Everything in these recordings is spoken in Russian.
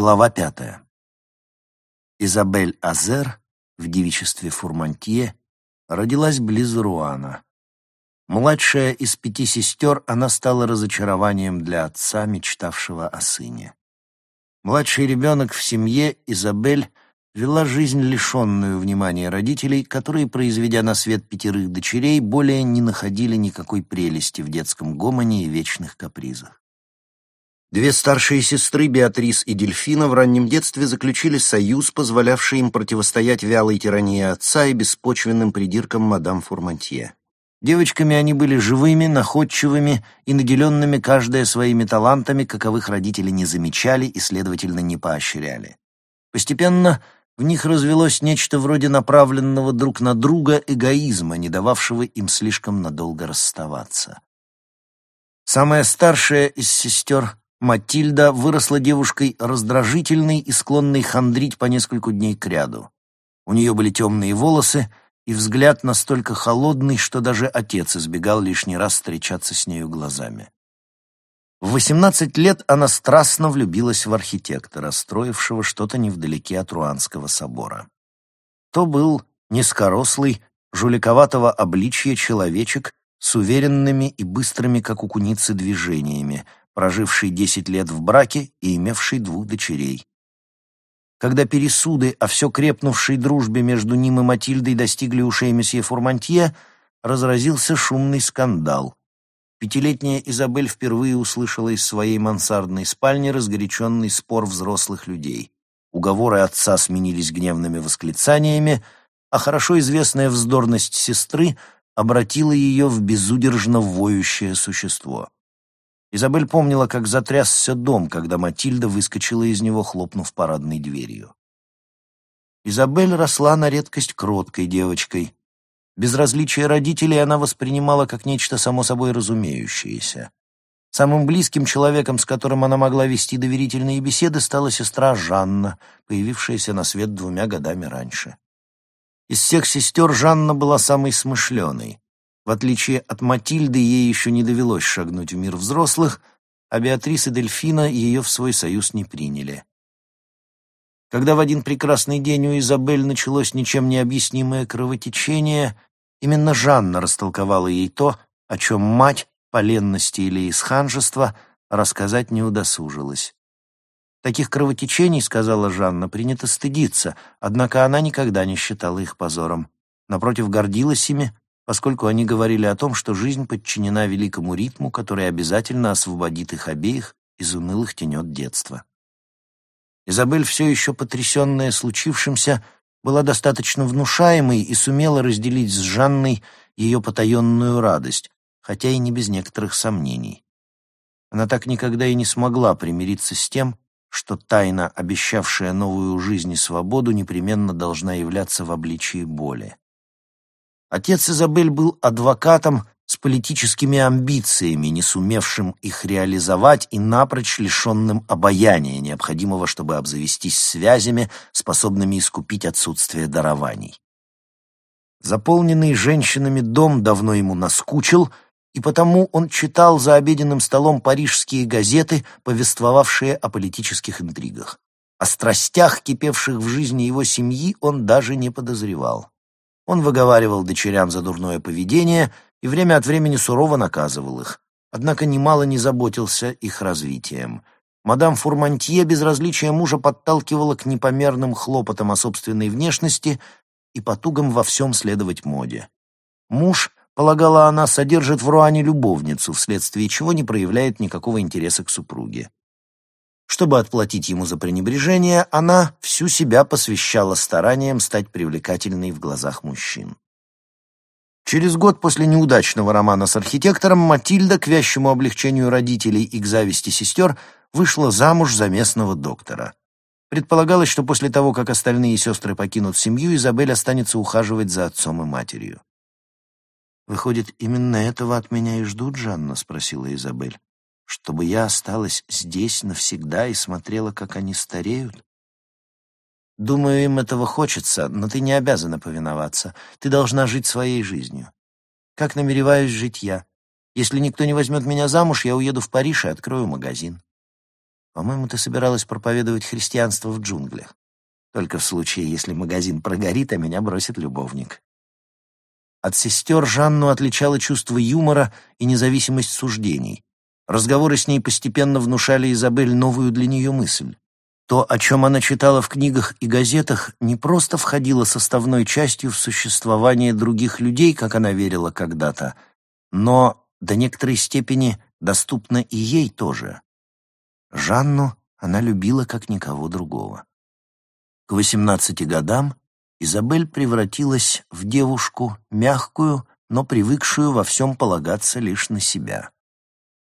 Глава пятая. Изабель Азер в девичестве Фурмантье родилась близ Руана. Младшая из пяти сестер, она стала разочарованием для отца, мечтавшего о сыне. Младший ребенок в семье, Изабель, вела жизнь, лишенную внимания родителей, которые, произведя на свет пятерых дочерей, более не находили никакой прелести в детском гомоне и вечных капризах. Две старшие сестры, Беатрис и Дельфина, в раннем детстве заключили союз, позволявший им противостоять вялой тирании отца и беспочвенным придиркам мадам Фурмантье. Девочками они были живыми, находчивыми и наделенными каждая своими талантами, каковых родители не замечали и, следовательно, не поощряли. Постепенно в них развелось нечто вроде направленного друг на друга эгоизма, не дававшего им слишком надолго расставаться. Самая старшая из сестер Матильда выросла девушкой раздражительной и склонной хандрить по нескольку дней кряду. У нее были темные волосы и взгляд настолько холодный, что даже отец избегал лишний раз встречаться с нею глазами. В восемнадцать лет она страстно влюбилась в архитектора, строившего что-то невдалеке от Руанского собора. То был низкорослый, жуликоватого обличья человечек с уверенными и быстрыми, как у куницы, движениями — проживший десять лет в браке и имевший двух дочерей. Когда пересуды о все крепнувшей дружбе между ним и Матильдой достигли ушей месье Фурмантье, разразился шумный скандал. Пятилетняя Изабель впервые услышала из своей мансардной спальни разгоряченный спор взрослых людей. Уговоры отца сменились гневными восклицаниями, а хорошо известная вздорность сестры обратила ее в безудержно воющее существо. Изабель помнила, как затрясся дом, когда Матильда выскочила из него, хлопнув парадной дверью. Изабель росла на редкость кроткой девочкой. Безразличие родителей она воспринимала как нечто само собой разумеющееся. Самым близким человеком, с которым она могла вести доверительные беседы, стала сестра Жанна, появившаяся на свет двумя годами раньше. Из всех сестер Жанна была самой смышленой. В отличие от Матильды, ей еще не довелось шагнуть в мир взрослых, а Беатрис и Дельфина ее в свой союз не приняли. Когда в один прекрасный день у Изабель началось ничем не объяснимое кровотечение, именно Жанна растолковала ей то, о чем мать, по ленности или из ханжества, рассказать не удосужилась. Таких кровотечений, сказала Жанна, принято стыдиться, однако она никогда не считала их позором. Напротив, гордилась ими, поскольку они говорили о том, что жизнь подчинена великому ритму, который обязательно освободит их обеих из унылых тенет детства. Изабель, все еще потрясенная случившимся, была достаточно внушаемой и сумела разделить с Жанной ее потаенную радость, хотя и не без некоторых сомнений. Она так никогда и не смогла примириться с тем, что тайна, обещавшая новую жизнь и свободу, непременно должна являться в обличии боли. Отец Изабель был адвокатом с политическими амбициями, не сумевшим их реализовать и напрочь лишенным обаяния, необходимого, чтобы обзавестись связями, способными искупить отсутствие дарований. Заполненный женщинами дом давно ему наскучил, и потому он читал за обеденным столом парижские газеты, повествовавшие о политических интригах. О страстях, кипевших в жизни его семьи, он даже не подозревал. Он выговаривал дочерям за дурное поведение и время от времени сурово наказывал их, однако немало не заботился их развитием. Мадам Фурмантье безразличие мужа подталкивала к непомерным хлопотам о собственной внешности и потугам во всем следовать моде. Муж, полагала она, содержит в Руане любовницу, вследствие чего не проявляет никакого интереса к супруге. Чтобы отплатить ему за пренебрежение, она всю себя посвящала стараниям стать привлекательной в глазах мужчин. Через год после неудачного романа с архитектором Матильда, к вящему облегчению родителей и к зависти сестер, вышла замуж за местного доктора. Предполагалось, что после того, как остальные сестры покинут семью, Изабель останется ухаживать за отцом и матерью. «Выходит, именно этого от меня и ждут, Жанна?» — спросила Изабель чтобы я осталась здесь навсегда и смотрела, как они стареют? Думаю, им этого хочется, но ты не обязана повиноваться. Ты должна жить своей жизнью. Как намереваюсь жить я? Если никто не возьмет меня замуж, я уеду в Париж и открою магазин. По-моему, ты собиралась проповедовать христианство в джунглях. Только в случае, если магазин прогорит, а меня бросит любовник. От сестер Жанну отличало чувство юмора и независимость суждений. Разговоры с ней постепенно внушали Изабель новую для нее мысль. То, о чем она читала в книгах и газетах, не просто входило составной частью в существование других людей, как она верила когда-то, но до некоторой степени доступно и ей тоже. Жанну она любила как никого другого. К восемнадцати годам Изабель превратилась в девушку, мягкую, но привыкшую во всем полагаться лишь на себя.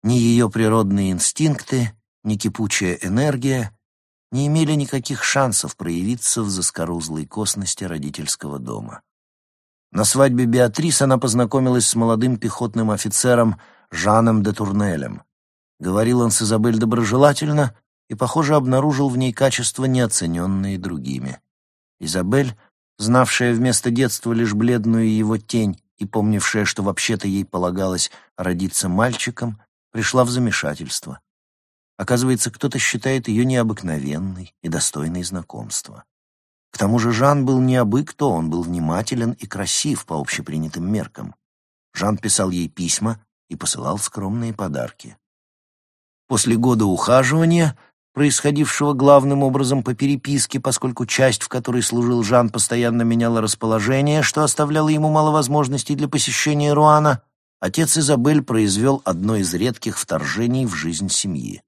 Ни ее природные инстинкты, ни кипучая энергия не имели никаких шансов проявиться в заскорузлой косности родительского дома. На свадьбе Беатрис она познакомилась с молодым пехотным офицером Жаном де Турнелем. Говорил он с Изабель доброжелательно и, похоже, обнаружил в ней качества, неоцененные другими. Изабель, знавшая вместо детства лишь бледную его тень и помнившая, что вообще-то ей полагалось родиться мальчиком, пришла в замешательство. Оказывается, кто-то считает ее необыкновенной и достойной знакомства. К тому же Жан был не абы кто, он был внимателен и красив по общепринятым меркам. Жан писал ей письма и посылал скромные подарки. После года ухаживания, происходившего главным образом по переписке, поскольку часть, в которой служил Жан, постоянно меняла расположение, что оставляло ему мало возможностей для посещения Руана, отец Изабель произвел одно из редких вторжений в жизнь семьи.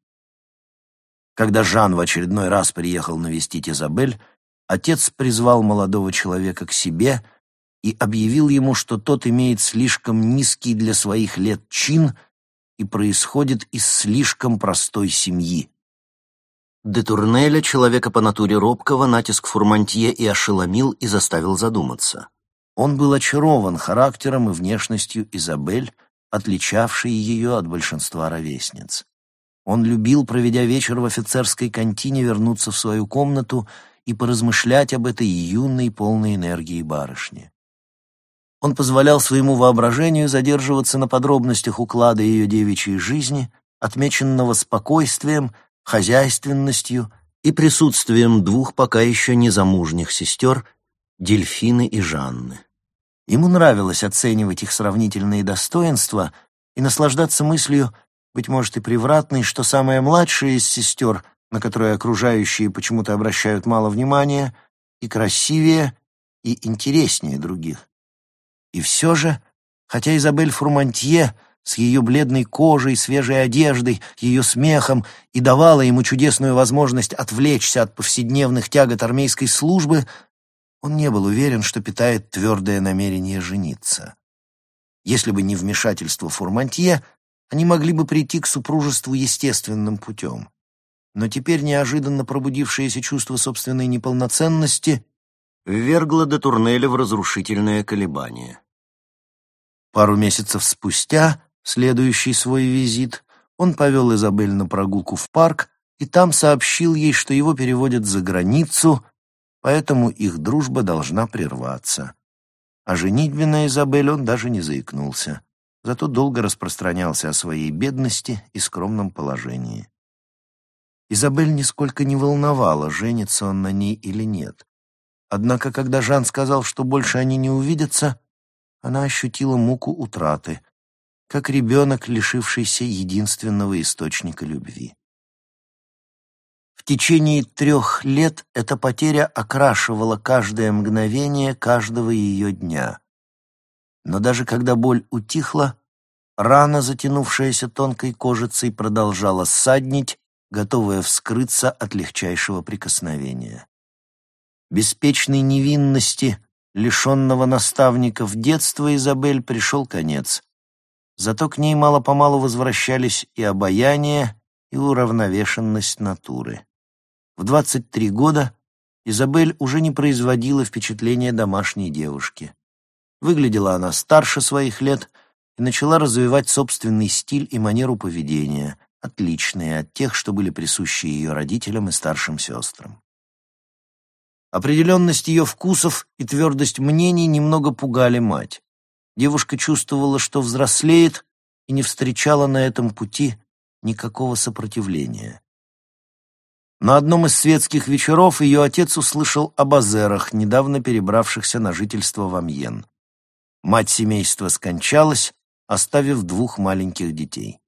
Когда Жан в очередной раз приехал навестить Изабель, отец призвал молодого человека к себе и объявил ему, что тот имеет слишком низкий для своих лет чин и происходит из слишком простой семьи. Де Турнеля, человека по натуре робкого, натиск Фурмантье и ошеломил и заставил задуматься. Он был очарован характером и внешностью Изабель, отличавшей ее от большинства ровесниц. Он любил, проведя вечер в офицерской контине, вернуться в свою комнату и поразмышлять об этой юной, полной энергии барышне. Он позволял своему воображению задерживаться на подробностях уклада ее девичьей жизни, отмеченного спокойствием, хозяйственностью и присутствием двух пока еще незамужних сестер, Дельфины и Жанны. Ему нравилось оценивать их сравнительные достоинства и наслаждаться мыслью, быть может, и привратный, что самая младшая из сестер, на которую окружающие почему-то обращают мало внимания, и красивее, и интереснее других. И все же, хотя Изабель Фурмантье с ее бледной кожей, свежей одеждой, ее смехом и давала ему чудесную возможность отвлечься от повседневных тягот армейской службы, он не был уверен, что питает твердое намерение жениться. Если бы не вмешательство Фурмантье, они могли бы прийти к супружеству естественным путем. Но теперь неожиданно пробудившееся чувство собственной неполноценности ввергло до Турнеля в разрушительное колебание. Пару месяцев спустя, следующий свой визит, он повел Изабель на прогулку в парк и там сообщил ей, что его переводят за границу, поэтому их дружба должна прерваться. О женитьбе на Изабель он даже не заикнулся зато долго распространялся о своей бедности и скромном положении. Изабель нисколько не волновала, женится он на ней или нет. Однако, когда Жан сказал, что больше они не увидятся, она ощутила муку утраты, как ребенок, лишившийся единственного источника любви. В течение трех лет эта потеря окрашивала каждое мгновение каждого ее дня. Но даже когда боль утихла, рана, затянувшаяся тонкой кожицей, продолжала ссаднить, готовая вскрыться от легчайшего прикосновения. Беспечной невинности, лишенного наставников детства, Изабель пришел конец. Зато к ней мало-помалу возвращались и обаяние, и уравновешенность натуры. В 23 года Изабель уже не производила впечатления домашней девушки. Выглядела она старше своих лет и начала развивать собственный стиль и манеру поведения, отличные от тех, что были присущи ее родителям и старшим сестрам. Определенность ее вкусов и твердость мнений немного пугали мать. Девушка чувствовала, что взрослеет, и не встречала на этом пути никакого сопротивления. На одном из светских вечеров ее отец услышал об азерах, недавно перебравшихся на жительство в Амьен. Мать семейства скончалась, оставив двух маленьких детей.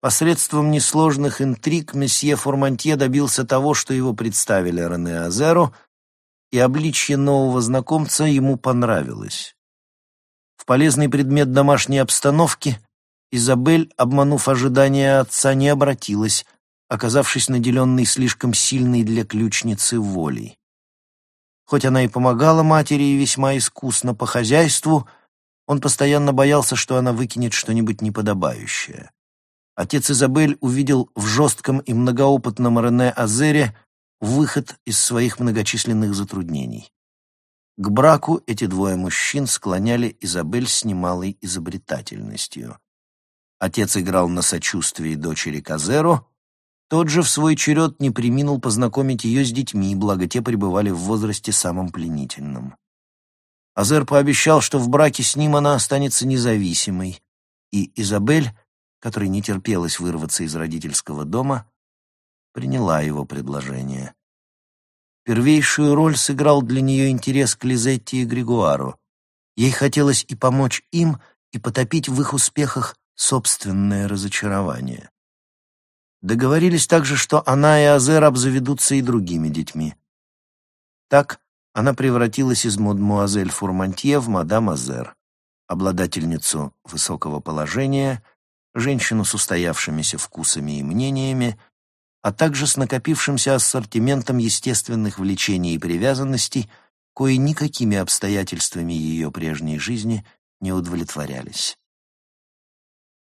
Посредством несложных интриг месье Формантье добился того, что его представили Рене Азеру, и обличье нового знакомца ему понравилось. В полезный предмет домашней обстановки Изабель, обманув ожидания отца, не обратилась, оказавшись наделенной слишком сильной для ключницы волей. Хоть она и помогала матери и весьма искусно по хозяйству, он постоянно боялся, что она выкинет что-нибудь неподобающее. Отец Изабель увидел в жестком и многоопытном Рене Азере выход из своих многочисленных затруднений. К браку эти двое мужчин склоняли Изабель с немалой изобретательностью. Отец играл на сочувствии дочери Казеро, тот же в свой черед не приминул познакомить ее с детьми, благо те пребывали в возрасте самом пленительном. Азер пообещал, что в браке с ним она останется независимой, и Изабель, которой не терпелось вырваться из родительского дома, приняла его предложение. Первейшую роль сыграл для нее интерес к Лизетте и Григуару. Ей хотелось и помочь им, и потопить в их успехах собственное разочарование. Договорились также, что она и Азер обзаведутся и другими детьми. Так она превратилась из мадмуазель Фурмантье в мадам Азер, обладательницу высокого положения, женщину с устоявшимися вкусами и мнениями, а также с накопившимся ассортиментом естественных влечений и привязанностей, кои никакими обстоятельствами ее прежней жизни не удовлетворялись.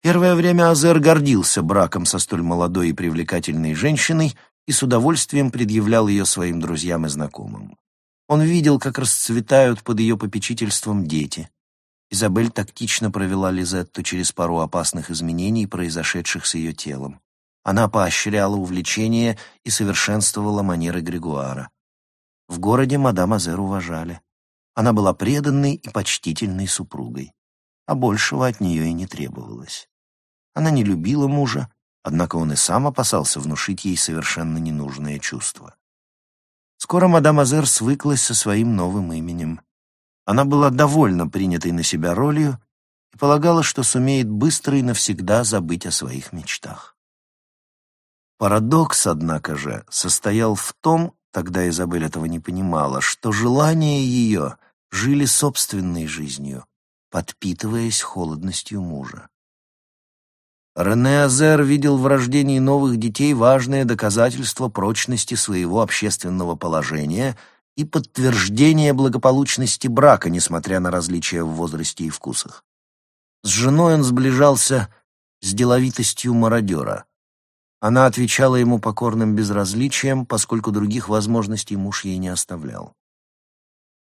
Первое время Азер гордился браком со столь молодой и привлекательной женщиной и с удовольствием предъявлял ее своим друзьям и знакомым. Он видел, как расцветают под ее попечительством дети. Изабель тактично провела Лизетту через пару опасных изменений, произошедших с ее телом. Она поощряла увлечение и совершенствовала манеры Григуара. В городе мадам Азер уважали. Она была преданной и почтительной супругой, а большего от нее и не требовалось. Она не любила мужа, однако он и сам опасался внушить ей совершенно ненужное чувство. Скоро мадам Азер свыклась со своим новым именем. Она была довольна принятой на себя ролью и полагала, что сумеет быстро и навсегда забыть о своих мечтах. Парадокс, однако же, состоял в том, тогда Изабель этого не понимала, что желания ее жили собственной жизнью, подпитываясь холодностью мужа. Рене Азер видел в рождении новых детей важное доказательство прочности своего общественного положения и подтверждение благополучности брака, несмотря на различия в возрасте и вкусах. С женой он сближался с деловитостью мародера. Она отвечала ему покорным безразличием, поскольку других возможностей муж ей не оставлял.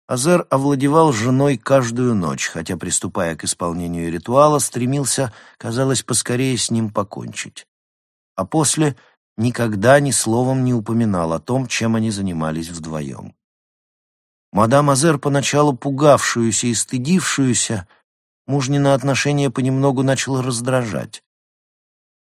Азер овладевал женой каждую ночь, хотя, приступая к исполнению ритуала, стремился, казалось, поскорее с ним покончить. А после никогда ни словом не упоминал о том, чем они занимались вдвоем. Мадам Азер, поначалу пугавшуюся и стыдившуюся, мужнина отношение понемногу начало раздражать.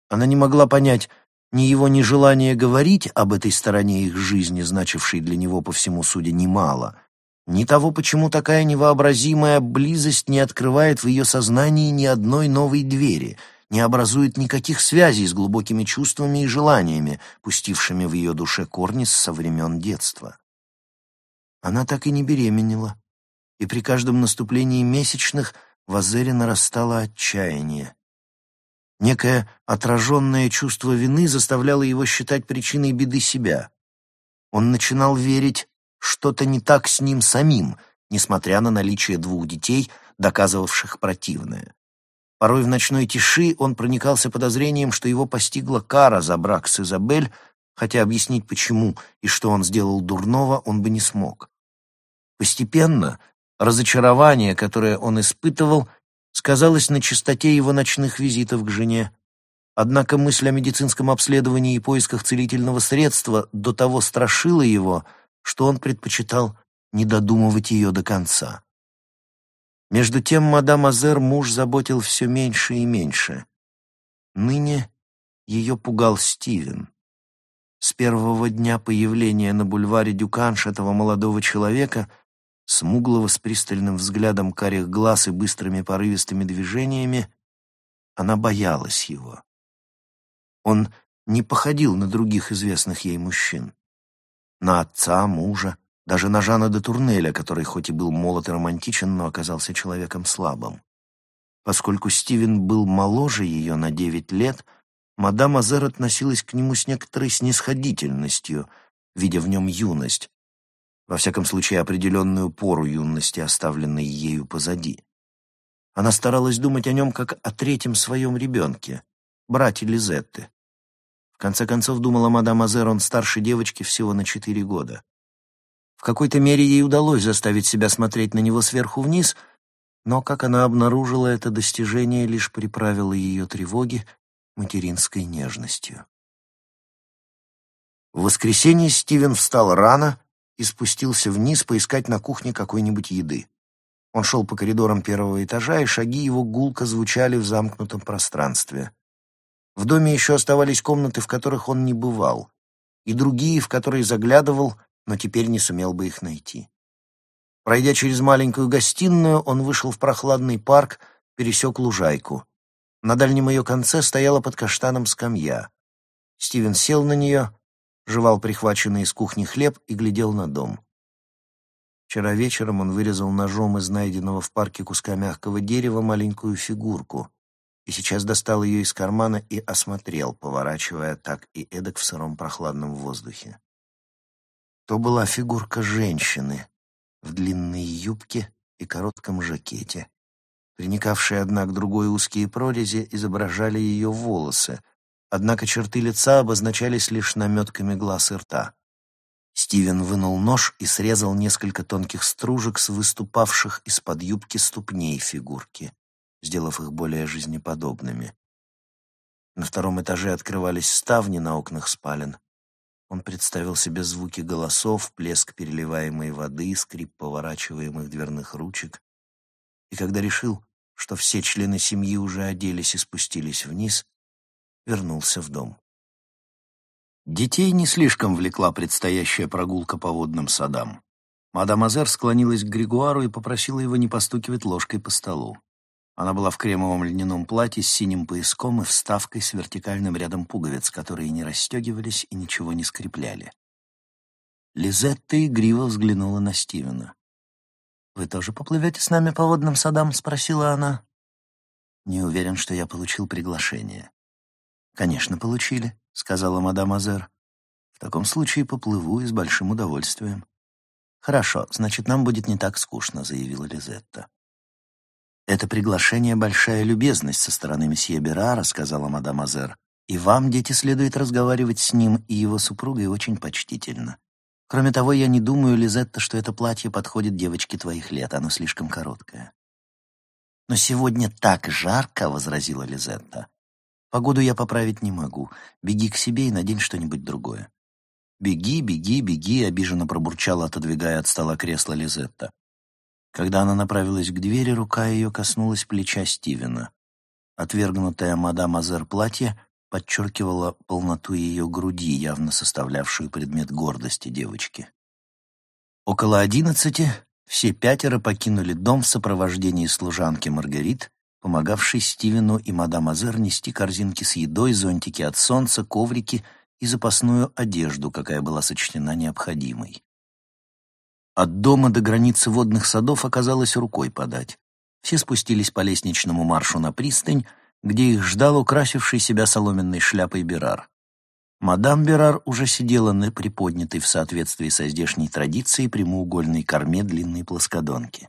Она не могла понять ни его нежелание говорить об этой стороне их жизни, значившей для него по всему суде немало — ни того, почему такая невообразимая близость не открывает в ее сознании ни одной новой двери, не образует никаких связей с глубокими чувствами и желаниями, пустившими в ее душе корни со времен детства. Она так и не беременела, и при каждом наступлении месячных в Азере нарастало отчаяние. Некое отраженное чувство вины заставляло его считать причиной беды себя. Он начинал верить что-то не так с ним самим, несмотря на наличие двух детей, доказывавших противное. Порой в ночной тиши он проникался подозрением, что его постигла кара за брак с Изабель, хотя объяснить почему и что он сделал дурного он бы не смог. Постепенно разочарование, которое он испытывал, сказалось на чистоте его ночных визитов к жене. Однако мысль о медицинском обследовании и поисках целительного средства до того страшила его — что он предпочитал не додумывать ее до конца. Между тем мадам Азер муж заботил все меньше и меньше. Ныне ее пугал Стивен. С первого дня появления на бульваре Дюканш этого молодого человека, смуглого с пристальным взглядом карих глаз и быстрыми порывистыми движениями, она боялась его. Он не походил на других известных ей мужчин. На отца, мужа, даже на Жана де Турнеля, который хоть и был молод и романтичен, но оказался человеком слабым. Поскольку Стивен был моложе ее на девять лет — мадам Азер относилась к нему с некоторой снисходительностью, видя в нем юность, во всяком случае определенную пору юности, оставленной ею позади. Она старалась думать о нем как о третьем своем ребенке, брате Лизетты. В конце концов, думала мадам Азер, он старше девочки всего на четыре года. В какой-то мере ей удалось заставить себя смотреть на него сверху вниз, но, как она обнаружила, это достижение лишь приправило ее тревоги материнской нежностью. В воскресенье Стивен встал рано и спустился вниз поискать на кухне какой-нибудь еды. Он шел по коридорам первого этажа, и шаги его гулко звучали в замкнутом пространстве. В доме еще оставались комнаты, в которых он не бывал, и другие, в которые заглядывал, но теперь не сумел бы их найти. Пройдя через маленькую гостиную, он вышел в прохладный парк, пересек лужайку. На дальнем ее конце стояла под каштаном скамья. Стивен сел на нее, жевал прихваченный из кухни хлеб и глядел на дом. Вчера вечером он вырезал ножом из найденного в парке куска мягкого дерева маленькую фигурку и сейчас достал ее из кармана и осмотрел, поворачивая так и эдак в сыром прохладном воздухе. То была фигурка женщины в длинной юбке и коротком жакете. Приникавшие одна к другой узкие прорези изображали ее волосы, однако черты лица обозначались лишь наметками глаз и рта. Стивен вынул нож и срезал несколько тонких стружек с выступавших из-под юбки ступней фигурки, сделав их более жизнеподобными. На втором этаже открывались ставни на окнах спален. Он представил себе звуки голосов, плеск переливаемой воды, скрип поворачиваемых дверных ручек, и когда решил, что все члены семьи уже оделись и спустились вниз, вернулся в дом. Детей не слишком влекла предстоящая прогулка по водным садам. Мадам Азер склонилась к Григуару и попросила его не постукивать ложкой по столу. Она была в кремовом льняном платье с синим пояском и вставкой с вертикальным рядом пуговиц, которые не расстегивались и ничего не скрепляли. Лизетта игриво взглянула на Стивена. «Вы тоже поплывете с нами по водным садам?» — спросила она. «Не уверен, что я получил приглашение». «Конечно, получили», — сказала мадам Азер. «В таком случае поплыву и с большим удовольствием». «Хорошо, значит, нам будет не так скучно», — заявила Лизетта. «Это приглашение — большая любезность со стороны месье Берара», — сказала мадам Азер. «И вам, дети, следует разговаривать с ним и его супругой очень почтительно. Кроме того, я не думаю, Лизетта, что это платье подходит девочке твоих лет, оно слишком короткое. «Но сегодня так жарко», — возразила Лизетта. «Погоду я поправить не могу. Беги к себе и надень что-нибудь другое». «Беги, беги, беги», — обиженно пробурчала, отодвигая от стола кресло Лизетта. Когда она направилась к двери, рука ее коснулась плеча Стивена. Отвергнутая мадам Азер платье подчеркивала полноту ее груди, явно составлявшую предмет гордости девочки. Около одиннадцати все пятеро покинули дом в сопровождении служанки Маргарит, помогавшей Стивену и мадам Азер нести корзинки с едой, зонтики от солнца, коврики и запасную одежду, какая была сочтена необходимой. От дома до границы водных садов оказалось рукой подать. Все спустились по лестничному маршу на пристань, где их ждал украсивший себя соломенной шляпой Берар. Мадам Берар уже сидела на приподнятой в соответствии со здешней традицией прямоугольной корме длинной плоскодонки.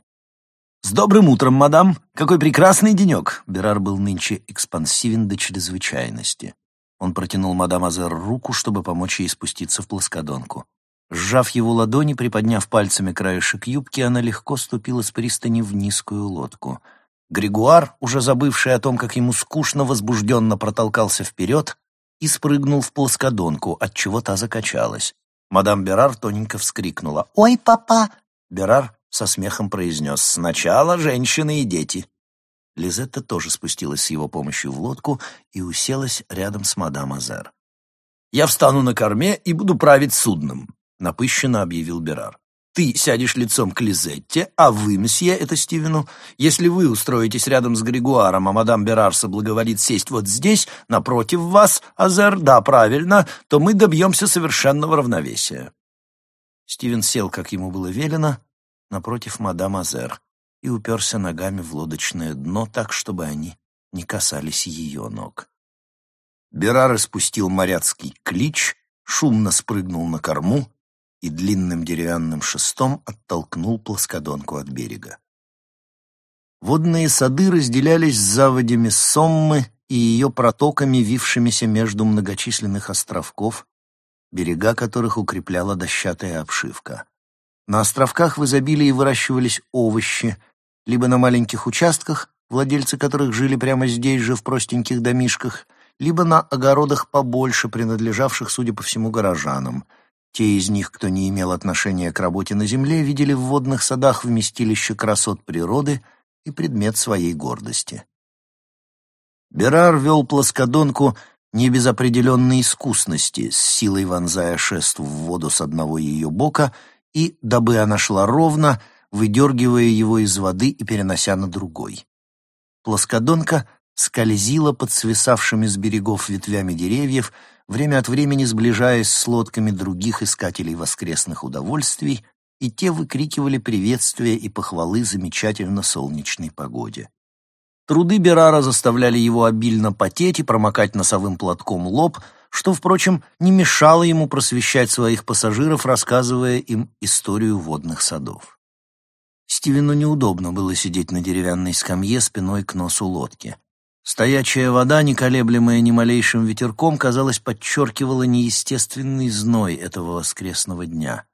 «С добрым утром, мадам! Какой прекрасный денек!» Берар был нынче экспансивен до чрезвычайности. Он протянул мадам Азер руку, чтобы помочь ей спуститься в плоскодонку. Сжав его ладони, приподняв пальцами краешек юбки, она легко ступила с пристани в низкую лодку — Григуар, уже забывший о том, как ему скучно, возбужденно протолкался вперед и спрыгнул в плоскодонку, отчего та закачалась. Мадам Берар тоненько вскрикнула. «Ой, папа!» Берар со смехом произнес. «Сначала женщины и дети». Лизетта тоже спустилась с его помощью в лодку и уселась рядом с мадам Азер. Я встану на корме и буду править судном», — напыщенно объявил Берар. Ты сядешь лицом к Лизетте, а вы, месье, это Стивену, если вы устроитесь рядом с Григуаром, а мадам Берар соблаговолит сесть вот здесь, напротив вас, Азер, да, правильно, то мы добьемся совершенного равновесия». Стивен сел, как ему было велено, напротив мадам Азер и уперся ногами в лодочное дно так, чтобы они не касались ее ног. Берар испустил моряцкий клич, шумно спрыгнул на корму и длинным деревянным шестом оттолкнул плоскодонку от берега. Водные сады разделялись с заводями Соммы и ее протоками, вившимися между многочисленных островков, берега которых укрепляла дощатая обшивка. На островках в изобилии выращивались овощи, либо на маленьких участках, владельцы которых жили прямо здесь же в простеньких домишках, либо на огородах побольше, принадлежавших, судя по всему, горожанам — те из них, кто не имел отношения к работе на земле, видели в водных садах вместилище красот природы и предмет своей гордости. Берар вел плоскодонку не без определенной искусности, с силой вонзая шест в воду с одного ее бока и, дабы она шла ровно, выдергивая его из воды и перенося на другой. Плоскодонка скользила под свисавшими с берегов ветвями деревьев, время от времени сближаясь с лодками других искателей воскресных удовольствий, и те выкрикивали приветствия и похвалы замечательно солнечной погоде. Труды Берара заставляли его обильно потеть и промокать носовым платком лоб, что, впрочем, не мешало ему просвещать своих пассажиров, рассказывая им историю водных садов. Стивену неудобно было сидеть на деревянной скамье спиной к носу лодки. Стоячая вода, не колеблемая ни малейшим ветерком, казалось, подчеркивала неестественный зной этого воскресного дня.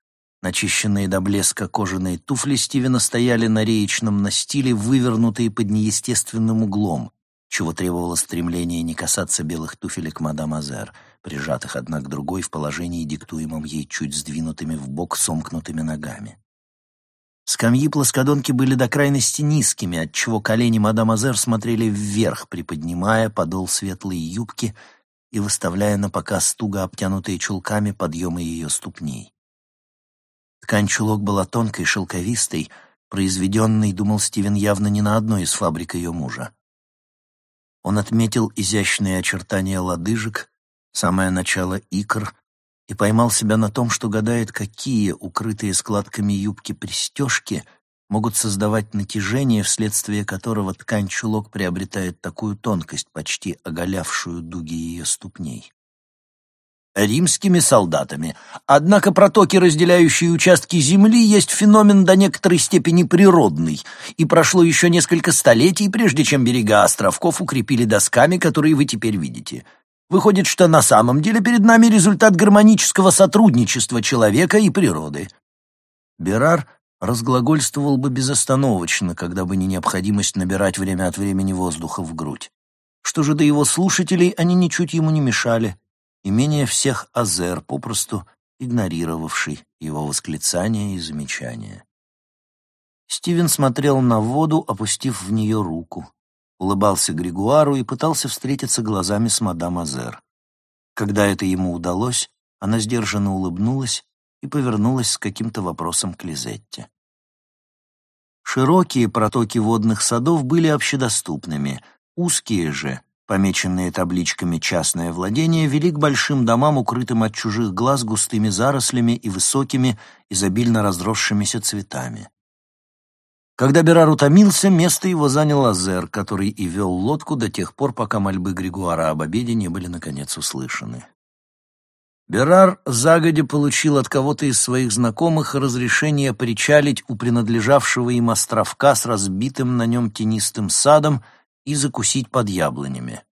Начищенные до блеска кожаные туфли Стивена стояли на реечном настиле, вывернутые под неестественным углом, чего требовало стремление не касаться белых туфелек мадам Азер, прижатых одна к другой в положении, диктуемом ей чуть сдвинутыми в бок сомкнутыми ногами. Скамьи плоскодонки были до крайности низкими, отчего колени мадам Азер смотрели вверх, приподнимая подол светлой юбки и выставляя на показ туго обтянутые чулками подъемы ее ступней. Ткань чулок была тонкой, шелковистой, произведенной, думал Стивен, явно не на одной из фабрик ее мужа. Он отметил изящные очертания лодыжек, самое начало икр, и поймал себя на том, что гадает, какие укрытые складками юбки пристежки могут создавать натяжение, вследствие которого ткань-чулок приобретает такую тонкость, почти оголявшую дуги ее ступней. Римскими солдатами. Однако протоки, разделяющие участки земли, есть феномен до некоторой степени природный, и прошло еще несколько столетий, прежде чем берега островков укрепили досками, которые вы теперь видите — Выходит, что на самом деле перед нами результат гармонического сотрудничества человека и природы. Берар разглагольствовал бы безостановочно, когда бы не необходимость набирать время от времени воздуха в грудь. Что же до его слушателей, они ничуть ему не мешали, и менее всех Азер, попросту игнорировавший его восклицания и замечания. Стивен смотрел на воду, опустив в нее руку улыбался Григуару и пытался встретиться глазами с мадам Азер. Когда это ему удалось, она сдержанно улыбнулась и повернулась с каким-то вопросом к Лизетте. Широкие протоки водных садов были общедоступными, узкие же, помеченные табличками «частное владение», вели к большим домам, укрытым от чужих глаз густыми зарослями и высокими, изобильно разросшимися цветами. Когда Берар утомился, место его занял Азер, который и вел лодку до тех пор, пока мольбы Григуара об обеде не были наконец услышаны. Берар загодя получил от кого-то из своих знакомых разрешение причалить у принадлежавшего им островка с разбитым на нем тенистым садом и закусить под яблонями.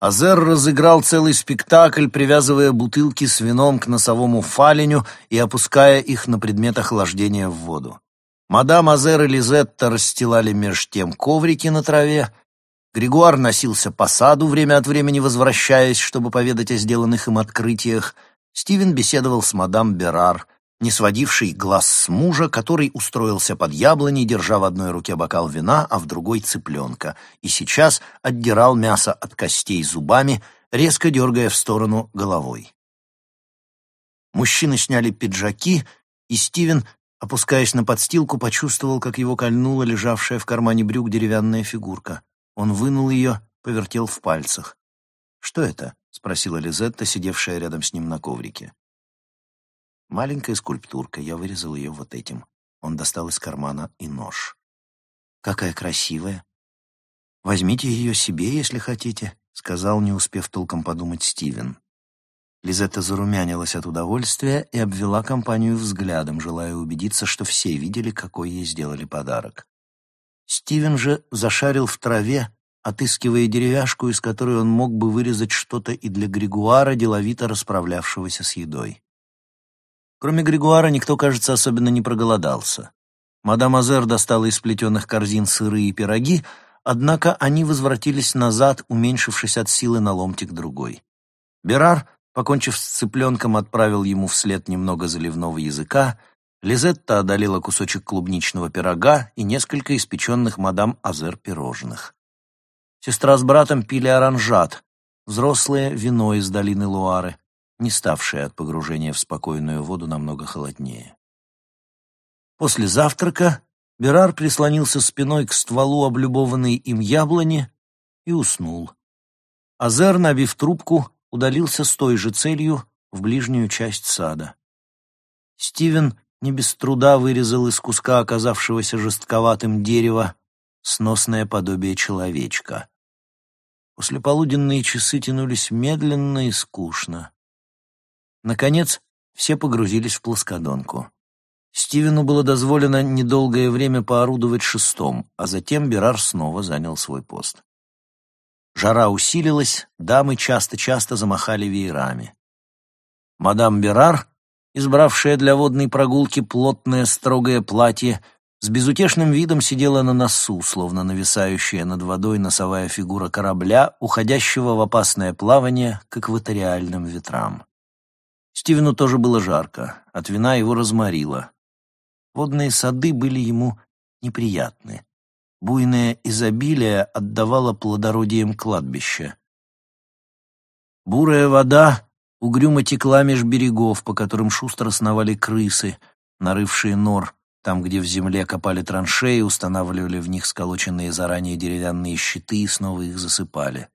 Азер разыграл целый спектакль, привязывая бутылки с вином к носовому фалиню и опуская их на предмет охлаждения в воду. Мадам Азер и Лизетта расстилали меж тем коврики на траве. Григуар носился по саду, время от времени возвращаясь, чтобы поведать о сделанных им открытиях. Стивен беседовал с мадам Берар, не сводивший глаз с мужа, который устроился под яблоней, держа в одной руке бокал вина, а в другой — цыпленка, и сейчас отдирал мясо от костей зубами, резко дергая в сторону головой. Мужчины сняли пиджаки, и Стивен, опускаясь на подстилку, почувствовал, как его кольнула лежавшая в кармане брюк деревянная фигурка. Он вынул ее, повертел в пальцах. «Что это?» — спросила Лизетта, сидевшая рядом с ним на коврике. «Маленькая скульптурка, я вырезал ее вот этим». Он достал из кармана и нож. «Какая красивая!» «Возьмите ее себе, если хотите», — сказал, не успев толком подумать Стивен. Лизетта зарумянилась от удовольствия и обвела компанию взглядом, желая убедиться, что все видели, какой ей сделали подарок. Стивен же зашарил в траве, отыскивая деревяшку, из которой он мог бы вырезать что-то и для Григуара, деловито расправлявшегося с едой. Кроме Григуара, никто, кажется, особенно не проголодался. Мадам Азер достала из плетеных корзин сыры и пироги, однако они возвратились назад, уменьшившись от силы на ломтик другой. Берар Покончив с цыпленком, отправил ему вслед немного заливного языка, Лизетта одолела кусочек клубничного пирога и несколько испеченных мадам Азер пирожных. Сестра с братом пили оранжат, взрослое вино из долины Луары, не ставшее от погружения в спокойную воду намного холоднее. После завтрака Берар прислонился спиной к стволу облюбованной им яблони и уснул. Азер, набив трубку, удалился с той же целью в ближнюю часть сада. Стивен не без труда вырезал из куска оказавшегося жестковатым дерева сносное подобие человечка. Послеполуденные часы тянулись медленно и скучно. Наконец, все погрузились в плоскодонку. Стивену было дозволено недолгое время поорудовать шестом, а затем Берар снова занял свой пост. Жара усилилась, дамы часто-часто замахали веерами. Мадам Берар, избравшая для водной прогулки плотное строгое платье, с безутешным видом сидела на носу, словно нависающая над водой носовая фигура корабля, уходящего в опасное плавание к экваториальным ветрам. Стивену тоже было жарко, от вина его разморило. Водные сады были ему неприятны. Буйное изобилие отдавало плодородием кладбища. Бурая вода угрюмо текла меж берегов, по которым шустро сновали крысы, нарывшие нор, там, где в земле копали траншеи, устанавливали в них сколоченные заранее деревянные щиты и снова их засыпали.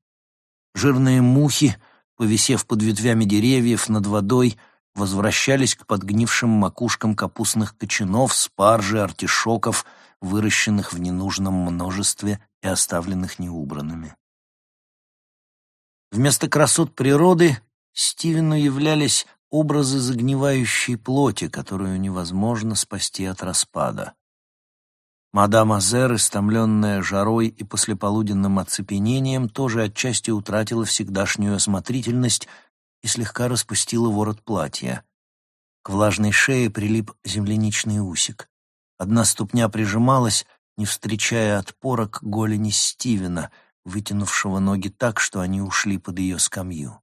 Жирные мухи, повисев под ветвями деревьев над водой, возвращались к подгнившим макушкам капустных кочанов, спаржи, артишоков — выращенных в ненужном множестве и оставленных неубранными. Вместо красот природы Стивену являлись образы загнивающей плоти, которую невозможно спасти от распада. Мадам Азер, истомленная жарой и послеполуденным оцепенением, тоже отчасти утратила всегдашнюю осмотрительность и слегка распустила ворот платья. К влажной шее прилип земляничный усик. Одна ступня прижималась, не встречая отпора к голени Стивена, вытянувшего ноги так, что они ушли под ее скамью.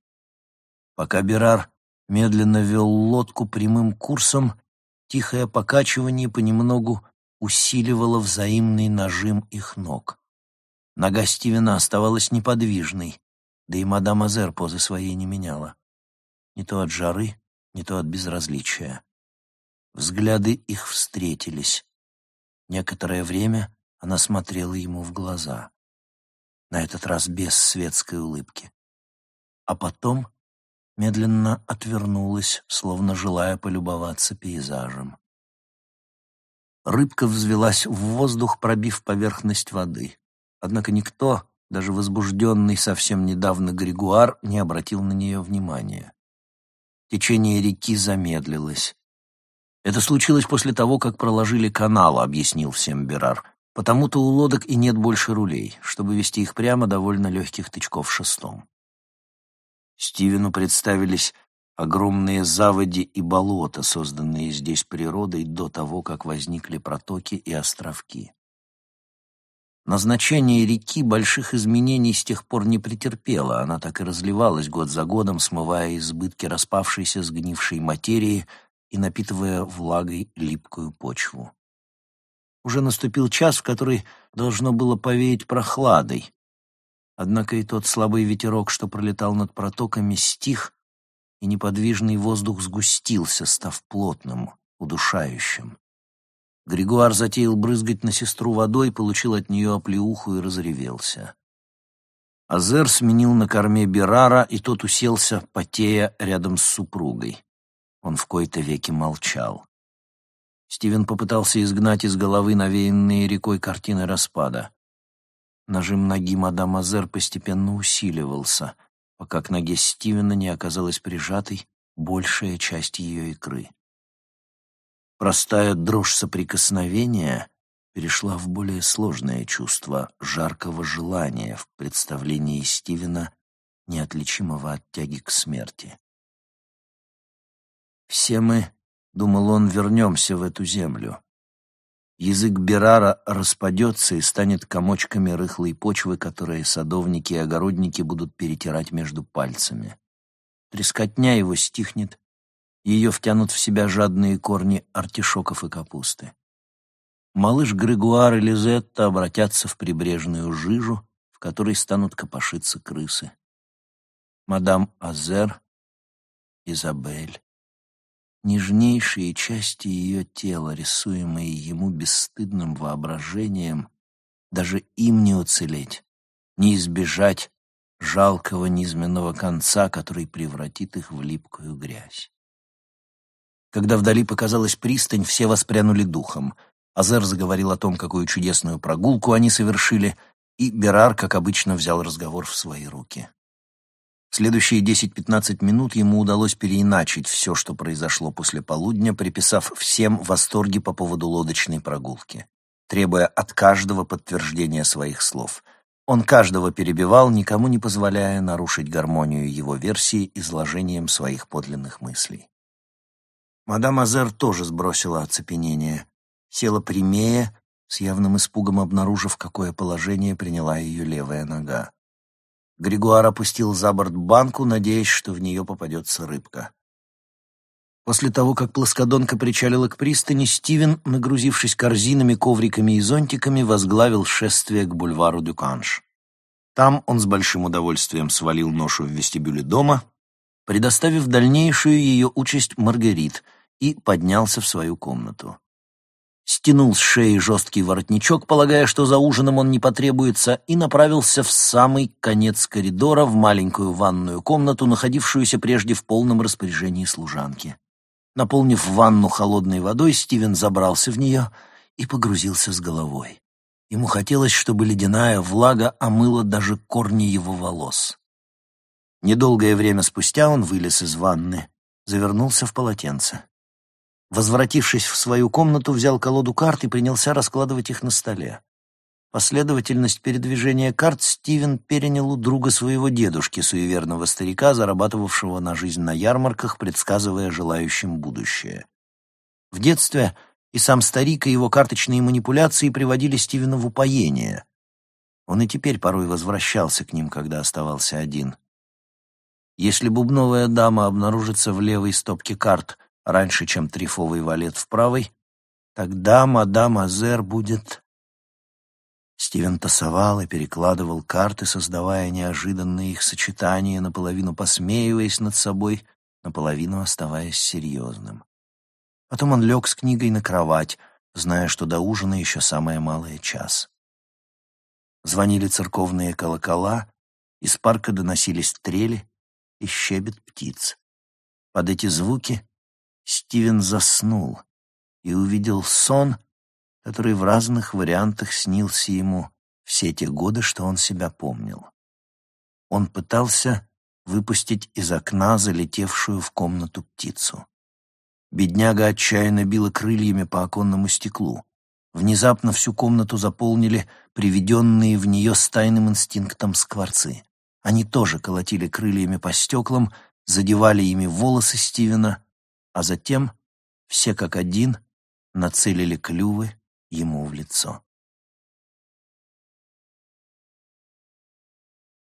Пока Берар медленно вел лодку прямым курсом, тихое покачивание понемногу усиливало взаимный нажим их ног. Нога Стивена оставалась неподвижной, да и мадам Азер позы своей не меняла. Не то от жары, не то от безразличия. Взгляды их встретились. Некоторое время она смотрела ему в глаза, на этот раз без светской улыбки. А потом медленно отвернулась, словно желая полюбоваться пейзажем. Рыбка взвелась в воздух, пробив поверхность воды. Однако никто, даже возбужденный совсем недавно Григуар, не обратил на нее внимания. Течение реки замедлилось. Это случилось после того, как проложили канал, объяснил всем Берар. Потому-то у лодок и нет больше рулей. Чтобы вести их прямо, довольно легких тычков шестом. Стивену представились огромные заводи и болота, созданные здесь природой до того, как возникли протоки и островки. Назначение реки больших изменений с тех пор не претерпело, она так и разливалась год за годом, смывая избытки распавшейся сгнившей материи — и напитывая влагой липкую почву. Уже наступил час, в который должно было повеять прохладой. Однако и тот слабый ветерок, что пролетал над протоками, стих, и неподвижный воздух сгустился, став плотным, удушающим. Григуар затеял брызгать на сестру водой, получил от нее оплеуху и разревелся. Азер сменил на корме Берара, и тот уселся, потея, рядом с супругой. Он в кои-то веки молчал. Стивен попытался изгнать из головы навеянные рекой картины распада. Нажим ноги мадам Азер постепенно усиливался, пока к ноге Стивена не оказалась прижатой большая часть ее икры. Простая дрожь соприкосновения перешла в более сложное чувство жаркого желания в представлении Стивена, неотличимого от тяги к смерти. «Все мы, — думал он, — вернемся в эту землю. Язык Берара распадется и станет комочками рыхлой почвы, которые садовники и огородники будут перетирать между пальцами. Трескотня его стихнет, ее втянут в себя жадные корни артишоков и капусты. Малыш Грегуар и Лизетта обратятся в прибрежную жижу, в которой станут копошиться крысы. Мадам Азер, Изабель, нежнейшие части ее тела, рисуемые ему бесстыдным воображением, даже им не уцелеть, не избежать жалкого низменного конца, который превратит их в липкую грязь. Когда вдали показалась пристань, все воспрянули духом. Азер заговорил о том, какую чудесную прогулку они совершили, и Берар, как обычно, взял разговор в свои руки. Следующие 10-15 минут ему удалось переиначить все, что произошло после полудня, приписав всем восторги по поводу лодочной прогулки, требуя от каждого подтверждения своих слов. Он каждого перебивал, никому не позволяя нарушить гармонию его версии изложением своих подлинных мыслей. Мадам Азер тоже сбросила оцепенение, села прямее, с явным испугом обнаружив, какое положение приняла ее левая нога. Григуар опустил за борт банку, надеясь, что в нее попадется рыбка. После того, как плоскодонка причалила к пристани, Стивен, нагрузившись корзинами, ковриками и зонтиками, возглавил шествие к бульвару Дюканш. Там он с большим удовольствием свалил ношу в вестибюле дома, предоставив дальнейшую ее участь Маргарит, и поднялся в свою комнату стянул с шеи жесткий воротничок, полагая, что за ужином он не потребуется, и направился в самый конец коридора, в маленькую ванную комнату, находившуюся прежде в полном распоряжении служанки. Наполнив ванну холодной водой, Стивен забрался в нее и погрузился с головой. Ему хотелось, чтобы ледяная влага омыла даже корни его волос. Недолгое время спустя он вылез из ванны, завернулся в полотенце. Возвратившись в свою комнату, взял колоду карт и принялся раскладывать их на столе. Последовательность передвижения карт Стивен перенял у друга своего дедушки, суеверного старика, зарабатывавшего на жизнь на ярмарках, предсказывая желающим будущее. В детстве и сам старик, и его карточные манипуляции приводили Стивена в упоение. Он и теперь порой возвращался к ним, когда оставался один. Если бубновая дама обнаружится в левой стопке карт — раньше, чем трифовый валет в правой, тогда мадам Азер будет... Стивен тасовал и перекладывал карты, создавая неожиданные их сочетания, наполовину посмеиваясь над собой, наполовину оставаясь серьезным. Потом он лег с книгой на кровать, зная, что до ужина еще самое малое час. Звонили церковные колокола, из парка доносились трели и щебет птиц. Под эти звуки Стивен заснул и увидел сон, который в разных вариантах снился ему все те годы, что он себя помнил. Он пытался выпустить из окна залетевшую в комнату птицу. Бедняга отчаянно била крыльями по оконному стеклу. Внезапно всю комнату заполнили приведенные в нее с тайным инстинктом скворцы. Они тоже колотили крыльями по стеклам, задевали ими волосы Стивена, а затем все как один нацелили клювы ему в лицо.